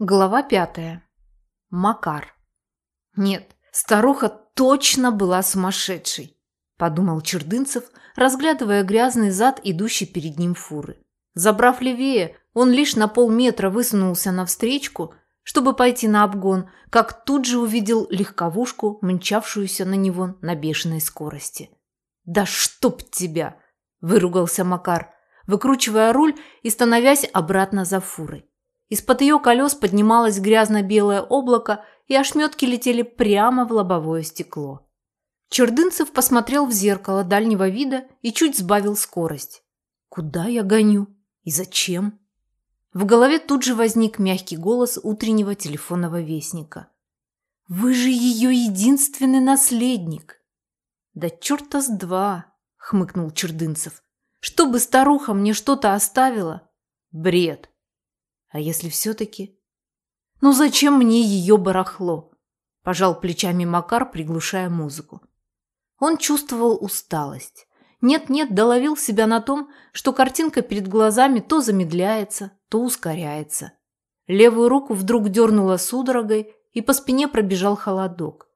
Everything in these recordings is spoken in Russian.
Глава пятая. Макар. Нет, старуха точно была сумасшедшей, подумал Чердынцев, разглядывая грязный зад, идущий перед ним фуры. Забрав левее, он лишь на полметра высунулся навстречку, чтобы пойти на обгон, как тут же увидел легковушку, мчавшуюся на него на бешеной скорости. «Да чтоб тебя!» – выругался Макар, выкручивая руль и становясь обратно за фурой. Из-под ее колес поднималось грязно-белое облако, и ошметки летели прямо в лобовое стекло. Чердынцев посмотрел в зеркало дальнего вида и чуть сбавил скорость. «Куда я гоню? И зачем?» В голове тут же возник мягкий голос утреннего телефонного вестника. «Вы же ее единственный наследник!» «Да черта с два!» — хмыкнул Чердынцев. «Чтобы старуха мне что-то оставила?» «Бред!» А если все-таки? Ну зачем мне ее барахло? Пожал плечами Макар, приглушая музыку. Он чувствовал усталость. Нет-нет, доловил себя на том, что картинка перед глазами то замедляется, то ускоряется. Левую руку вдруг дернула судорогой, и по спине пробежал холодок.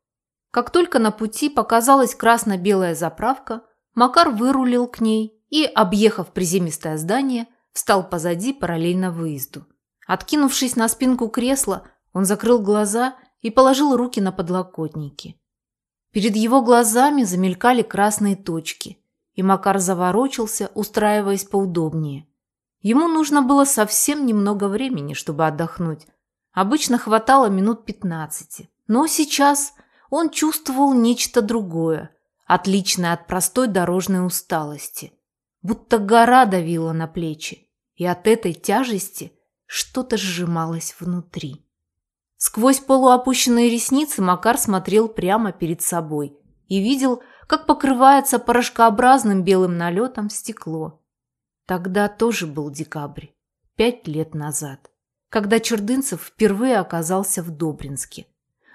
Как только на пути показалась красно-белая заправка, Макар вырулил к ней и, объехав приземистое здание, встал позади параллельно выезду. Откинувшись на спинку кресла, он закрыл глаза и положил руки на подлокотники. Перед его глазами замелькали красные точки, и Макар заворочился, устраиваясь поудобнее. Ему нужно было совсем немного времени, чтобы отдохнуть. Обычно хватало минут пятнадцати. Но сейчас он чувствовал нечто другое, отличное от простой дорожной усталости. Будто гора давила на плечи, и от этой тяжести – что-то сжималось внутри. Сквозь полуопущенные ресницы Макар смотрел прямо перед собой и видел, как покрывается порошкообразным белым налетом стекло. Тогда тоже был декабрь, пять лет назад, когда Чердынцев впервые оказался в Добринске.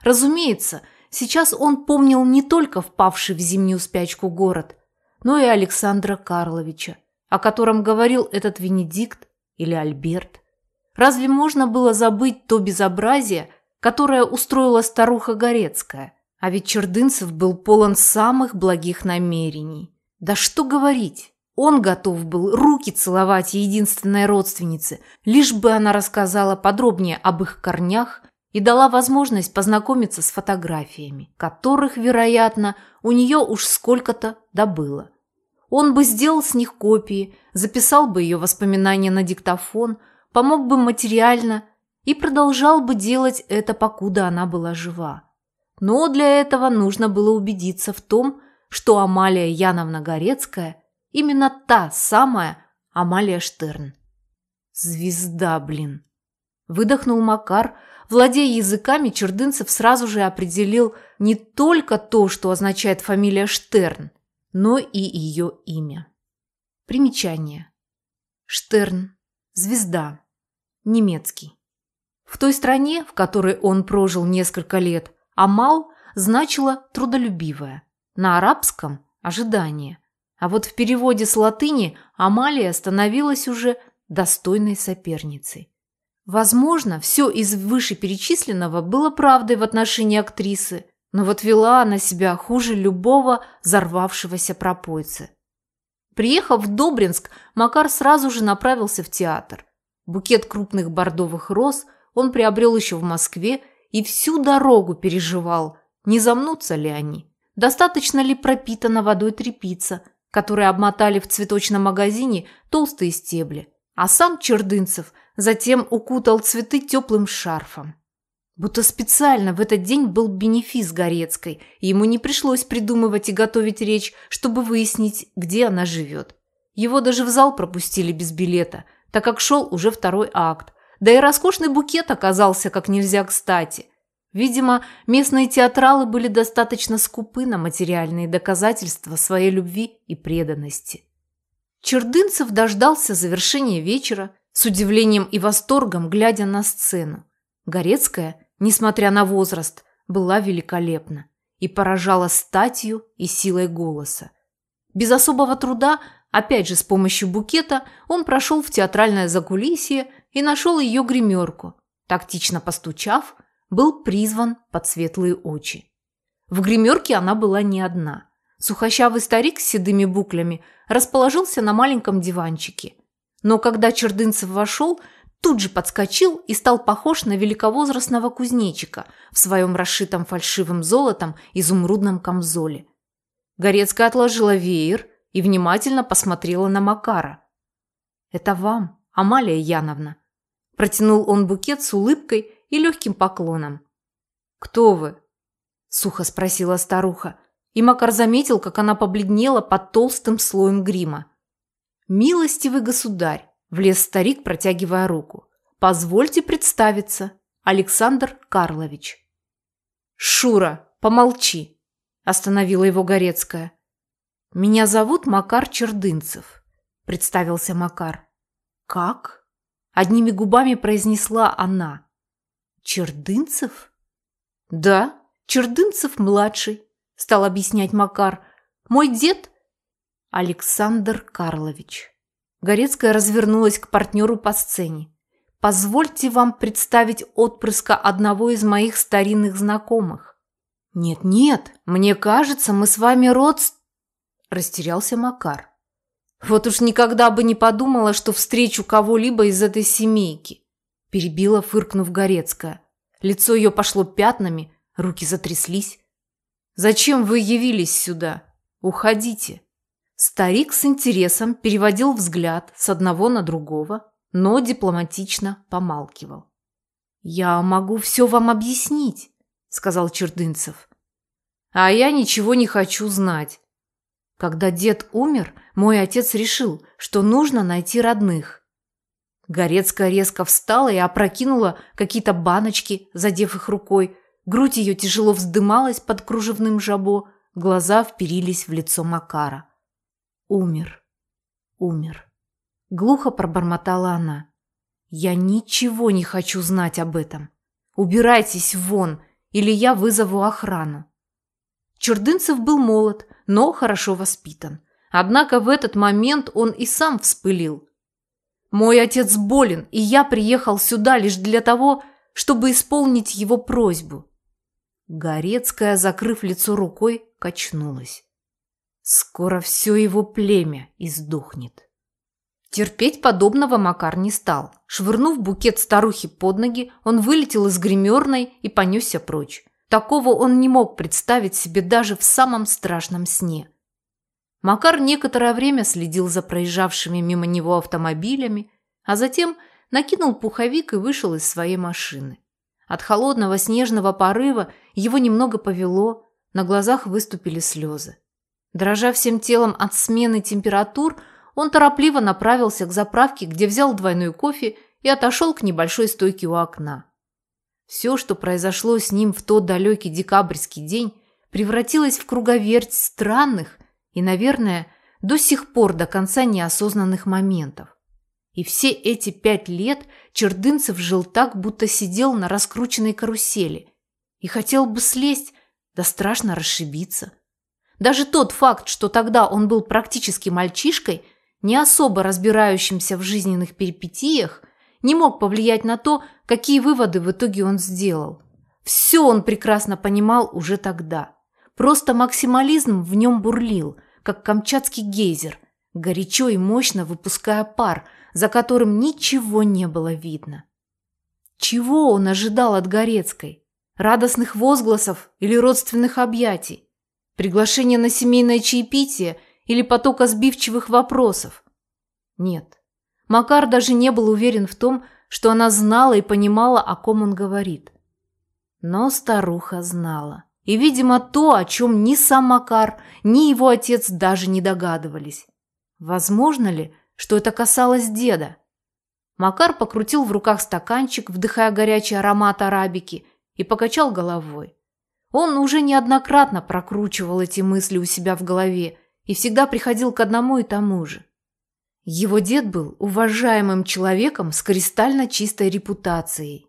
Разумеется, сейчас он помнил не только впавший в зимнюю спячку город, но и Александра Карловича, о котором говорил этот Венедикт или Альберт – Разве можно было забыть то безобразие, которое устроила старуха Горецкая? А ведь Чердынцев был полон самых благих намерений. Да что говорить, он готов был руки целовать единственной родственнице, лишь бы она рассказала подробнее об их корнях и дала возможность познакомиться с фотографиями, которых, вероятно, у нее уж сколько-то добыло. Он бы сделал с них копии, записал бы ее воспоминания на диктофон – помог бы материально и продолжал бы делать это, покуда она была жива. Но для этого нужно было убедиться в том, что Амалия Яновна Горецкая именно та самая Амалия Штерн. Звезда, блин. Выдохнул Макар, владея языками, Чердынцев сразу же определил не только то, что означает фамилия Штерн, но и ее имя. Примечание. Штерн. Звезда немецкий. В той стране, в которой он прожил несколько лет, «амал» значило «трудолюбивая», на арабском – «ожидание». А вот в переводе с латыни Амалия становилась уже достойной соперницей. Возможно, все из вышеперечисленного было правдой в отношении актрисы, но вот вела она себя хуже любого взорвавшегося пропойцы. Приехав в Добринск, Макар сразу же направился в театр. Букет крупных бордовых роз он приобрел еще в Москве и всю дорогу переживал, не замнутся ли они. Достаточно ли пропитана водой трепица, которые обмотали в цветочном магазине толстые стебли, а сам Чердынцев затем укутал цветы теплым шарфом. Будто специально в этот день был бенефис Горецкой, и ему не пришлось придумывать и готовить речь, чтобы выяснить, где она живет. Его даже в зал пропустили без билета – так как шел уже второй акт. Да и роскошный букет оказался как нельзя кстати. Видимо, местные театралы были достаточно скупы на материальные доказательства своей любви и преданности. Чердынцев дождался завершения вечера, с удивлением и восторгом глядя на сцену. Горецкая, несмотря на возраст, была великолепна и поражала статью и силой голоса. Без особого труда Опять же, с помощью букета он прошел в театральное закулисье и нашел ее гримерку. Тактично постучав, был призван под светлые очи. В гримерке она была не одна. Сухощавый старик с седыми буклями расположился на маленьком диванчике. Но когда Чердынцев вошел, тут же подскочил и стал похож на великовозрастного кузнечика в своем расшитом фальшивым золотом изумрудном камзоле. Горецкая отложила веер и внимательно посмотрела на Макара. «Это вам, Амалия Яновна». Протянул он букет с улыбкой и легким поклоном. «Кто вы?» – сухо спросила старуха, и Макар заметил, как она побледнела под толстым слоем грима. «Милостивый государь!» – влез старик, протягивая руку. «Позвольте представиться, Александр Карлович». «Шура, помолчи!» – остановила его Горецкая. «Меня зовут Макар Чердынцев», – представился Макар. «Как?» – одними губами произнесла она. «Чердынцев?» «Да, Чердынцев-младший», – стал объяснять Макар. «Мой дед – Александр Карлович». Горецкая развернулась к партнеру по сцене. «Позвольте вам представить отпрыска одного из моих старинных знакомых». «Нет-нет, мне кажется, мы с вами родственники». Растерялся Макар. Вот уж никогда бы не подумала, что встречу кого-либо из этой семейки. Перебила, фыркнув Горецкая. Лицо ее пошло пятнами, руки затряслись. «Зачем вы явились сюда? Уходите!» Старик с интересом переводил взгляд с одного на другого, но дипломатично помалкивал. «Я могу все вам объяснить», — сказал Чердынцев. «А я ничего не хочу знать. Когда дед умер, мой отец решил, что нужно найти родных. Горецкая резко встала и опрокинула какие-то баночки, задев их рукой. Грудь ее тяжело вздымалась под кружевным жабо, глаза вперились в лицо Макара. «Умер. Умер». Глухо пробормотала она. «Я ничего не хочу знать об этом. Убирайтесь вон, или я вызову охрану». Чурдынцев был молод, но хорошо воспитан. Однако в этот момент он и сам вспылил. «Мой отец болен, и я приехал сюда лишь для того, чтобы исполнить его просьбу». Горецкая, закрыв лицо рукой, качнулась. Скоро все его племя издохнет. Терпеть подобного Макар не стал. Швырнув букет старухи под ноги, он вылетел из гримерной и понесся прочь. Такого он не мог представить себе даже в самом страшном сне. Макар некоторое время следил за проезжавшими мимо него автомобилями, а затем накинул пуховик и вышел из своей машины. От холодного снежного порыва его немного повело, на глазах выступили слезы. Дрожа всем телом от смены температур, он торопливо направился к заправке, где взял двойной кофе и отошел к небольшой стойке у окна. Все, что произошло с ним в тот далекий декабрьский день, превратилось в круговерть странных и, наверное, до сих пор до конца неосознанных моментов. И все эти пять лет Чердынцев жил так, будто сидел на раскрученной карусели и хотел бы слезть, да страшно расшибиться. Даже тот факт, что тогда он был практически мальчишкой, не особо разбирающимся в жизненных перипетиях, не мог повлиять на то, какие выводы в итоге он сделал. Все он прекрасно понимал уже тогда. Просто максимализм в нем бурлил, как камчатский гейзер, горячо и мощно выпуская пар, за которым ничего не было видно. Чего он ожидал от Горецкой? Радостных возгласов или родственных объятий? Приглашение на семейное чаепитие или потока сбивчивых вопросов? Нет. Макар даже не был уверен в том, что она знала и понимала, о ком он говорит. Но старуха знала. И, видимо, то, о чем ни сам Макар, ни его отец даже не догадывались. Возможно ли, что это касалось деда? Макар покрутил в руках стаканчик, вдыхая горячий аромат арабики, и покачал головой. Он уже неоднократно прокручивал эти мысли у себя в голове и всегда приходил к одному и тому же. Его дед был уважаемым человеком с кристально чистой репутацией.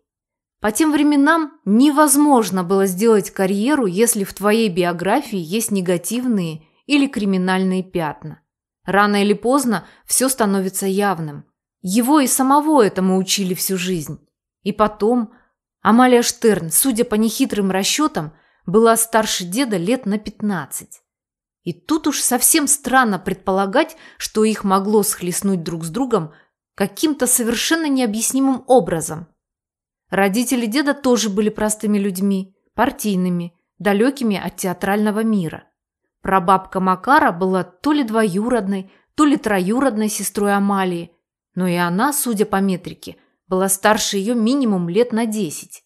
По тем временам невозможно было сделать карьеру, если в твоей биографии есть негативные или криминальные пятна. Рано или поздно все становится явным. Его и самого этому учили всю жизнь. И потом, Амалия Штерн, судя по нехитрым расчетам, была старше деда лет на пятнадцать. И тут уж совсем странно предполагать, что их могло схлестнуть друг с другом каким-то совершенно необъяснимым образом. Родители деда тоже были простыми людьми, партийными, далекими от театрального мира. Прабабка Макара была то ли двоюродной, то ли троюродной сестрой Амалии, но и она, судя по метрике, была старше ее минимум лет на десять.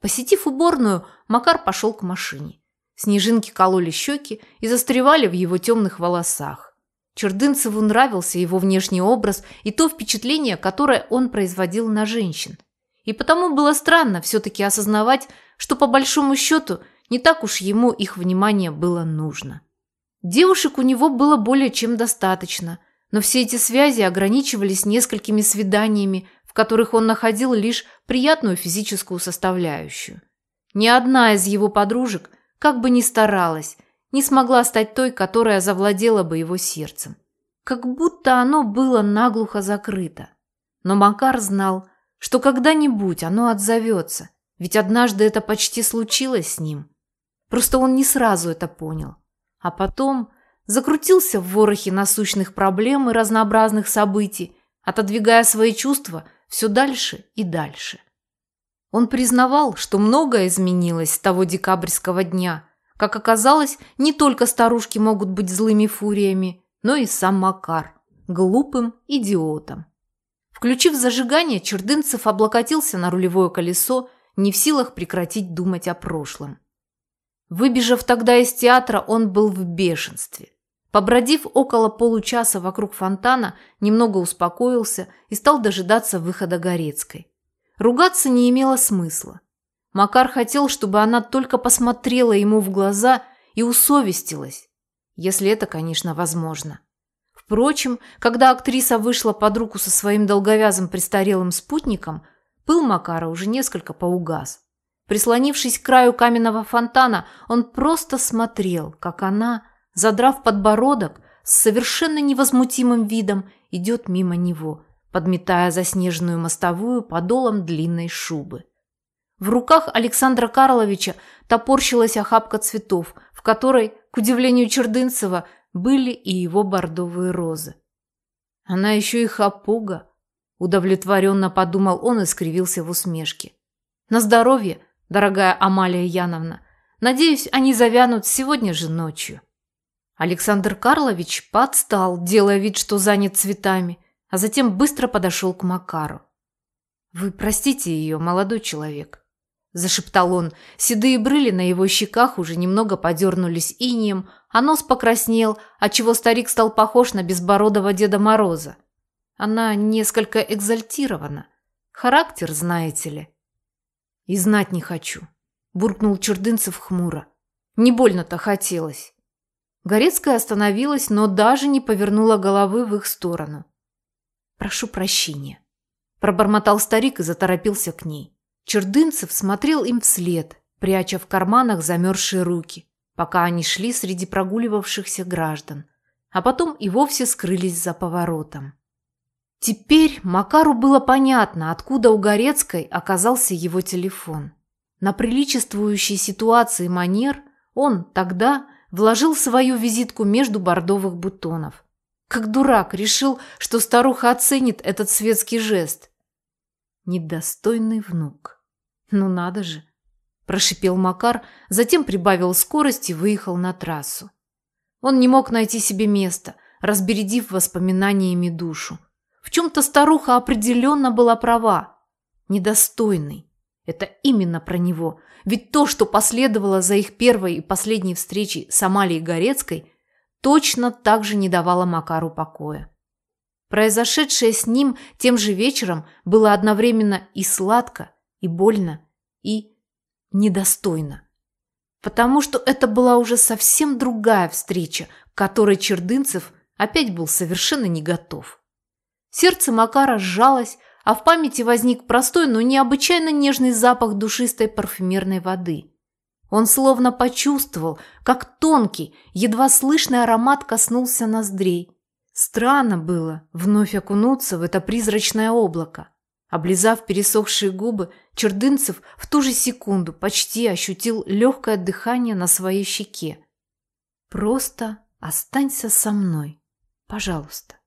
Посетив уборную, Макар пошел к машине. Снежинки кололи щеки и застревали в его темных волосах. Чердынцеву нравился его внешний образ и то впечатление, которое он производил на женщин. И потому было странно все-таки осознавать, что по большому счету не так уж ему их внимание было нужно. Девушек у него было более чем достаточно, но все эти связи ограничивались несколькими свиданиями, в которых он находил лишь приятную физическую составляющую. Ни одна из его подружек, как бы ни старалась, не смогла стать той, которая завладела бы его сердцем. Как будто оно было наглухо закрыто. Но Макар знал, что когда-нибудь оно отзовется, ведь однажды это почти случилось с ним. Просто он не сразу это понял. А потом закрутился в ворохе насущных проблем и разнообразных событий, отодвигая свои чувства все дальше и дальше. Он признавал, что многое изменилось с того декабрьского дня. Как оказалось, не только старушки могут быть злыми фуриями, но и сам Макар – глупым идиотом. Включив зажигание, Чердынцев облокотился на рулевое колесо, не в силах прекратить думать о прошлом. Выбежав тогда из театра, он был в бешенстве. Побродив около получаса вокруг фонтана, немного успокоился и стал дожидаться выхода Горецкой. Ругаться не имело смысла. Макар хотел, чтобы она только посмотрела ему в глаза и усовестилась, если это, конечно, возможно. Впрочем, когда актриса вышла под руку со своим долговязым престарелым спутником, пыл Макара уже несколько поугас. Прислонившись к краю каменного фонтана, он просто смотрел, как она, задрав подбородок, с совершенно невозмутимым видом идет мимо него, подметая заснеженную мостовую подолом длинной шубы. В руках Александра Карловича топорщилась охапка цветов, в которой, к удивлению Чердынцева, были и его бордовые розы. Она еще и хапуга, удовлетворенно подумал он и скривился в усмешке. На здоровье, дорогая Амалия Яновна. Надеюсь, они завянут сегодня же ночью». Александр Карлович подстал, делая вид, что занят цветами, а затем быстро подошел к Макару. «Вы простите ее, молодой человек», – зашептал он. Седые брыли на его щеках уже немного подернулись инием, а нос покраснел, отчего старик стал похож на безбородого Деда Мороза. Она несколько экзальтирована. Характер, знаете ли. «И знать не хочу», – буркнул Чердынцев хмуро. «Не больно-то хотелось». Горецкая остановилась, но даже не повернула головы в их сторону. «Прошу прощения», – пробормотал старик и заторопился к ней. Чердынцев смотрел им вслед, пряча в карманах замерзшие руки, пока они шли среди прогуливавшихся граждан, а потом и вовсе скрылись за поворотом. Теперь Макару было понятно, откуда у Горецкой оказался его телефон. На приличествующей ситуации манер он тогда вложил свою визитку между бордовых бутонов. Как дурак решил, что старуха оценит этот светский жест. Недостойный внук. Ну надо же, прошипел Макар, затем прибавил скорость и выехал на трассу. Он не мог найти себе места, разбередив воспоминаниями душу. В чем-то старуха определенно была права. Недостойный. Это именно про него. Ведь то, что последовало за их первой и последней встречей с Амалией Горецкой, точно так же не давало Макару покоя. Произошедшее с ним тем же вечером было одновременно и сладко, и больно, и недостойно. Потому что это была уже совсем другая встреча, к которой Чердынцев опять был совершенно не готов. Сердце Макара сжалось, а в памяти возник простой, но необычайно нежный запах душистой парфюмерной воды. Он словно почувствовал, как тонкий, едва слышный аромат коснулся ноздрей. Странно было вновь окунуться в это призрачное облако. Облизав пересохшие губы, Чердынцев в ту же секунду почти ощутил легкое дыхание на своей щеке. «Просто останься со мной, пожалуйста».